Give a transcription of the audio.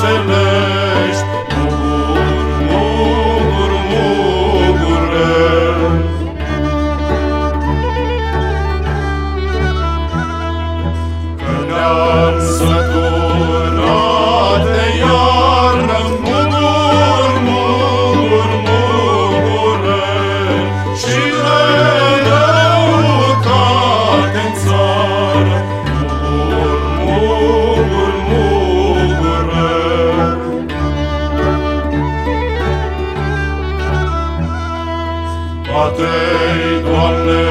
blessed Poate-i, Doamne,